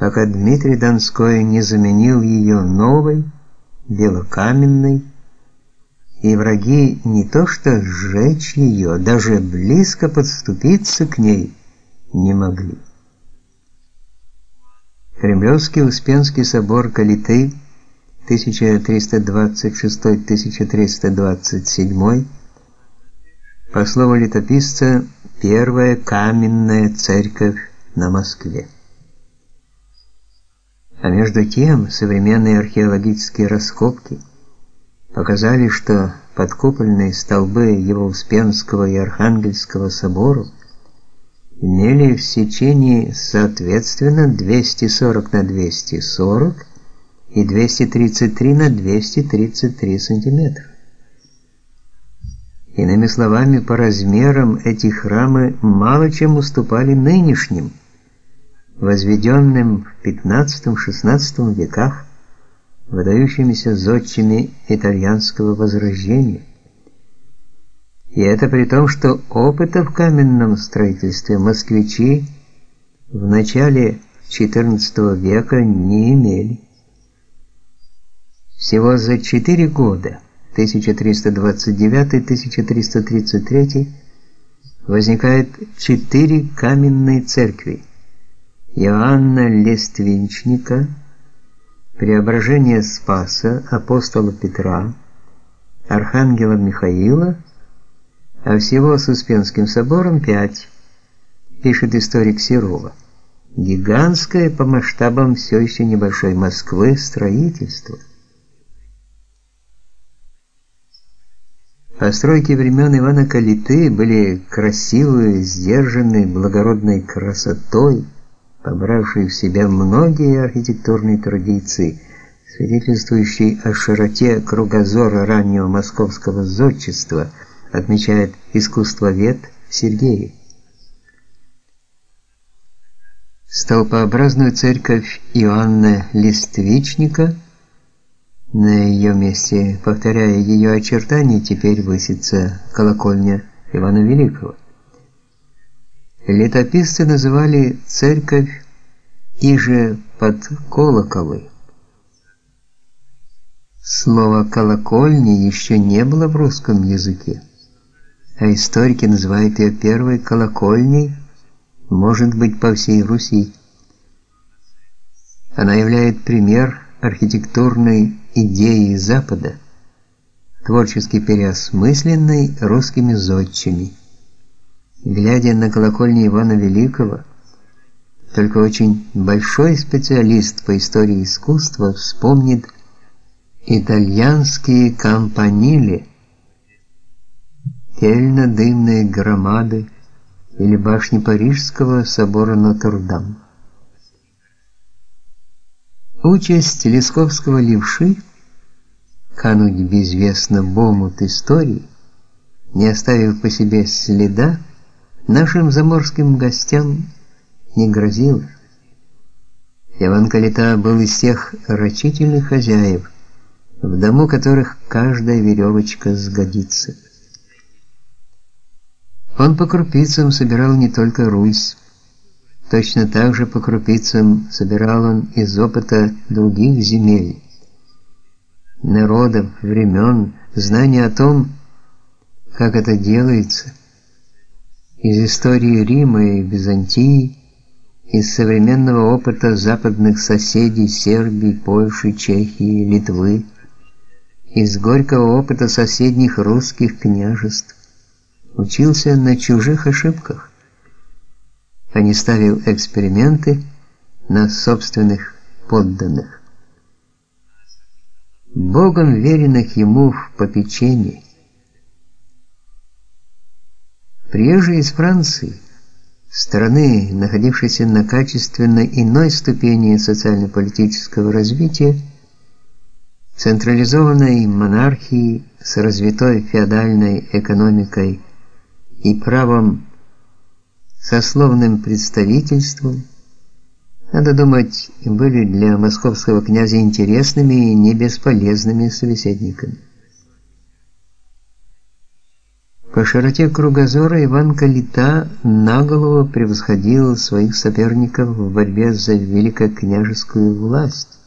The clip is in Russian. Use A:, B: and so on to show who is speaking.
A: пока Дмитрий Донской не заменил ее новой, белокаменной, и враги не то что сжечь ее, даже близко подступиться к ней не могли. Кремлевский Успенский собор Калиты 1326-1327 по слову летописца первая каменная церковь на Москве. А между тем современные археологические раскопки показали, что подкупольные столбы его Успенского и Архангельского соборов имели в сечении соответственно 240 на 240 и 233 на 233 сантиметра. Иными словами, по размерам эти храмы мало чем уступали нынешним, возведенным в XV-XVI веках выдающимися зодчими итальянского возрождения. И это при том, что опыта в каменном строительстве москвичи в начале XIV века не имели. Всего за четыре года, 1329-1333, возникает четыре каменные церкви. Иоанна Лествинчника, Преображение Спаса, апостола Петра, Архангела Михаила – а всего с Успенским собором пять, пишет историк Серова. Гигантское по масштабам все еще небольшой Москвы строительство. Постройки времен Ивана Калиты были красивые, сдержанные, благородной красотой, побравшие в себя многие архитектурные традиции, свидетельствующие о широте кругозора раннего московского зодчества – отмечает искусствовед Сергей. Столпообразную церковь Иоанна Листвичника на ее месте, повторяя ее очертания, теперь высится колокольня Ивана Великого. Летописцы называли церковь иже под колоколы. Слово колокольни еще не было в русском языке а историки называют ее первой колокольней, может быть, по всей Руси. Она является пример архитектурной идеи Запада, творчески переосмысленной русскими зодчими. Глядя на колокольню Ивана Великого, только очень большой специалист по истории искусства вспомнит итальянские кампанили, тельно-дымные громады или башни Парижского собора Нотр-Дам. Участь Лесковского левши кануть безвестно в омут истории, не оставив по себе следа, нашим заморским гостям не грозила. Иван Калита был из тех рачительных хозяев, в дому которых каждая веревочка сгодится. Он по крупицам собирал не только Русь, точно так же по крупицам собирал он из опыта других земель, народов, времен, знания о том, как это делается, из истории Рима и Византии, из современного опыта западных соседей Сербии, Польши, Чехии, Литвы, из горького опыта соседних русских княжеств учился на чужих ошибках, а не ставил эксперименты на собственных подданных. Богом веренных ему в попечении. Приезжие из Франции, страны, находившейся на качественно иной ступени социально-политического развития, централизованной монархии с развитой феодальной экономикой и правом сословным представительством, надо думать, были для московского князя интересными и не бесполезными собеседниками. По широте кругозора Иван Калита наголову превосходил своих соперников в борьбе за великокняжескую власть.